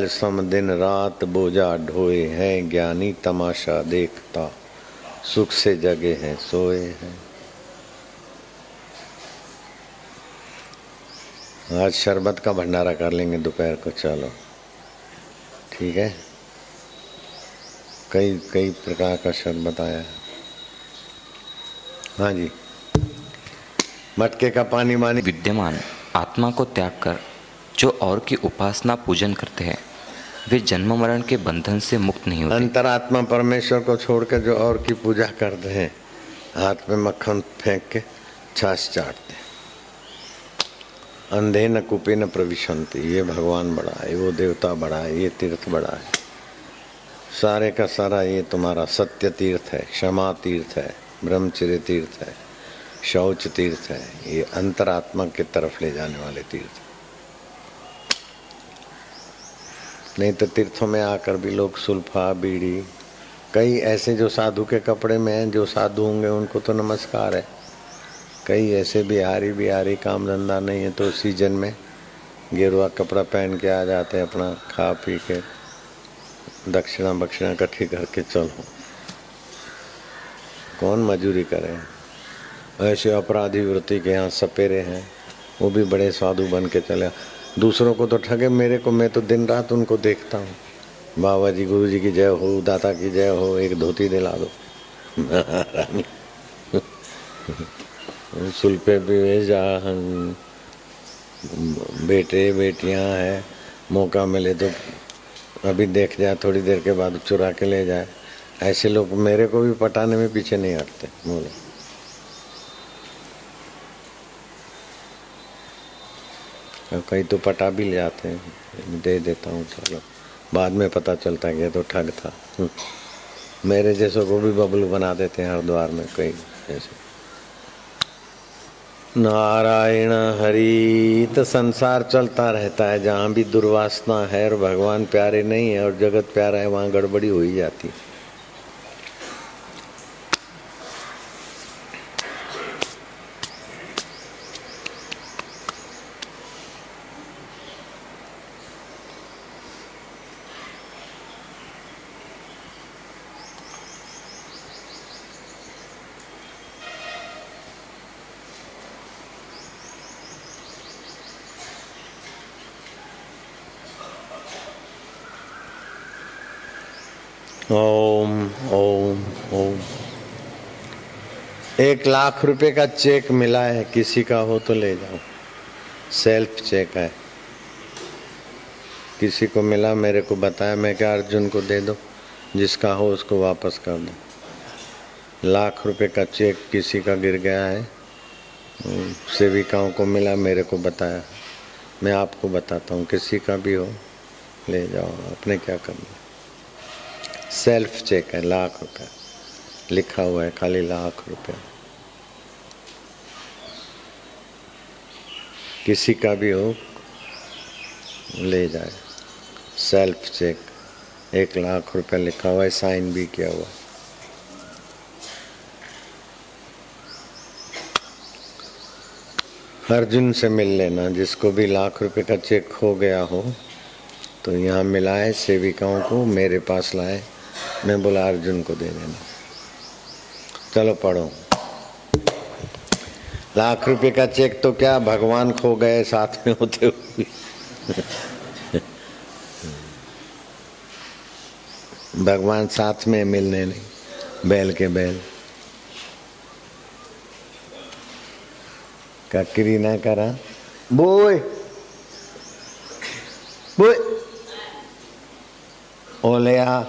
सम दिन रात बोझा ढोए हैं, ज्ञानी तमाशा देखता, सुख से जगे हैं, सोए हैं। आज शरबत का भंडारा कर लेंगे दोपहर को, चलो। ठीक है? कई कई प्रकार का शरबत आया है। हाँ जी। मटके का पानी मानी विद्यमान आत्मा को त्याग कर जो और की उपासना पूजन करते हैं, वे जन्म मरण के बंधन से मुक्त नहीं होते। अंतरात्मा परमेश्वर को छोड़कर जो और की पूजा करते हैं, हाथ में मक्खन फेंक के छाछ चाटते अंधे न कुपे न प्रविशंति, ये भगवान बड़ा है, वो देवता बड़ा है, ये तीर्थ बड़ा है। सारे का सारा ये तुम्हारा सत्य तीर्थ है, क्षमा तीर्थ है, ब्रह्मचर्य तीर्थ है, शौच तीर्थ है, ये अंतरात्मा की तरफ़ ले जाने वाले तीर्थ। नहीं तो तीर्थों में आकर भी लोग सुल्फा, बीड़ी, कई ऐसे जो साधु के कपड़े में हैं, जो साधु होंगे, उनको तो नमस्कार है। कई ऐसे बिहारी बिहारी काम धंधा नहीं है तो सीज़न में गेरुआ कपड़ा पहन के आ जाते हैं अपना, खा पी के, दक्षिणा बक्षिणा इकट्ठी करके चलो। कौन मजूरी करे? ऐसे अपराधी वृत्ति के यहाँ सपेरे हैं, वो भी बड़े साधु बन के चले। दूसरों को तो ठगे, मेरे को, मैं तो दिन रात उनको देखता हूँ। बाबा जी गुरु जी की जय हो, दाता की जय हो, एक धोती दिला दो। सुल्पे भी जा बेटे, बेटियाँ हैं, मौका मिले तो अभी देख जाए, थोड़ी देर के बाद चुरा के ले जाए। ऐसे लोग मेरे को भी पटाने में पीछे नहीं हटते, बोलो। कई तो पटा भी ले जाते हैं। दे देता हूँ, चलो। बाद में पता चलता है कि तो ठग था। मेरे जैसों को भी बबलू बना देते हैं हरिद्वार में कई ऐसे। नारायण हरि तो संसार चलता रहता है, जहाँ भी दुर्वासना है और भगवान प्यारे नहीं है और जगत प्यारा है, वहाँ गड़बड़ी हो ही जाती है। ओम ओम ओम। एक लाख रुपए का चेक मिला है, किसी का हो तो ले जाओ। सेल्फ चेक है। किसी को मिला, मेरे को बताया, मैं क्या अर्जुन को दे दो, जिसका हो उसको वापस कर दो। लाख रुपए का चेक किसी का गिर गया है। सेविकाओं को मिला, मेरे को बताया। मैं आपको बताता हूँ, किसी का भी हो, ले जाओ अपने क्या करना सेल्फ चेक है, लाख रुपए। लिखा हुआ है, खाली लाख रुपए। किसी का भी हो, ले जाए। सेल्फ चेक एक लाख रुपए लिखा हुआ है, साइन भी किया हुआ अर्जुन से मिल लेना, जिसको भी लाख रुपए का चेक हो गया हो तो यहाँ मिलाए सेविकाओं को, मेरे पास लाए। मैं बोला, अर्जुन को दे देना। चलो पढ़ो। लाख रुपए का चेक तो क्या भगवान खो गए साथ में होते हुए? भगवान साथ में मिलने नहीं, बैल के बैल। ककरी ना करा। बोए बोए। ओले आ।